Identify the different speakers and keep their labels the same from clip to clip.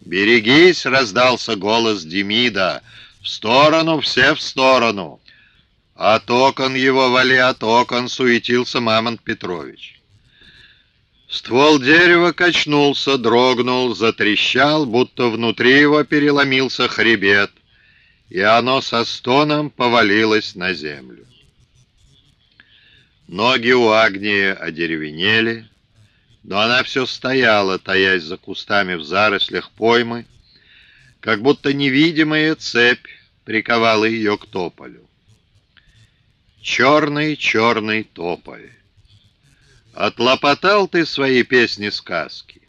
Speaker 1: «Берегись!» — раздался голос Демида. «В сторону, все в сторону!» От окон его вали, от окон суетился Мамонт Петрович. Ствол дерева качнулся, дрогнул, затрещал, будто внутри его переломился хребет, и оно со стоном повалилось на землю. Ноги у Агнии одеревенели, но она все стояла, таясь за кустами в зарослях поймы, как будто невидимая цепь приковала ее к тополю. Черный-черный тополь. Отлопотал ты свои песни-сказки.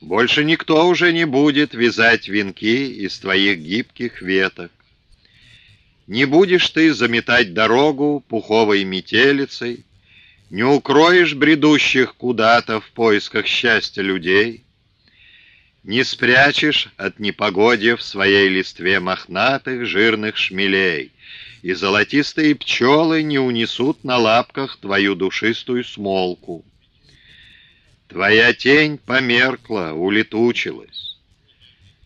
Speaker 1: Больше никто уже не будет вязать венки из твоих гибких веток. Не будешь ты заметать дорогу пуховой метелицей, Не укроешь бредущих куда-то в поисках счастья людей, Не спрячешь от непогодья в своей листве мохнатых жирных шмелей, И золотистые пчелы не унесут на лапках твою душистую смолку. Твоя тень померкла, улетучилась.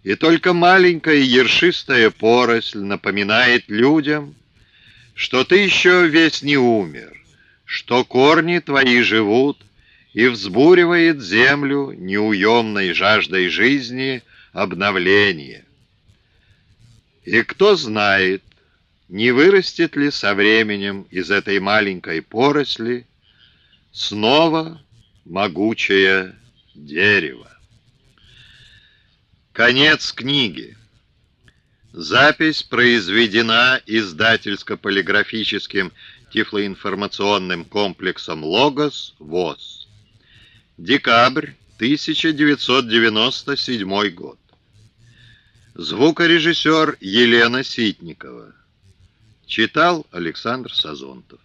Speaker 1: И только маленькая ершистая поросль напоминает людям, что ты еще весь не умер, что корни твои живут, и взбуривает землю неуемной жаждой жизни обновление. И кто знает, не вырастет ли со временем из этой маленькой поросли снова могучее дерево. Конец книги. Запись произведена издательско-полиграфическим тифлоинформационным комплексом «Логос» ВОЗ. Декабрь 1997 год. Звукорежиссер Елена Ситникова. Читал Александр Сазонтов.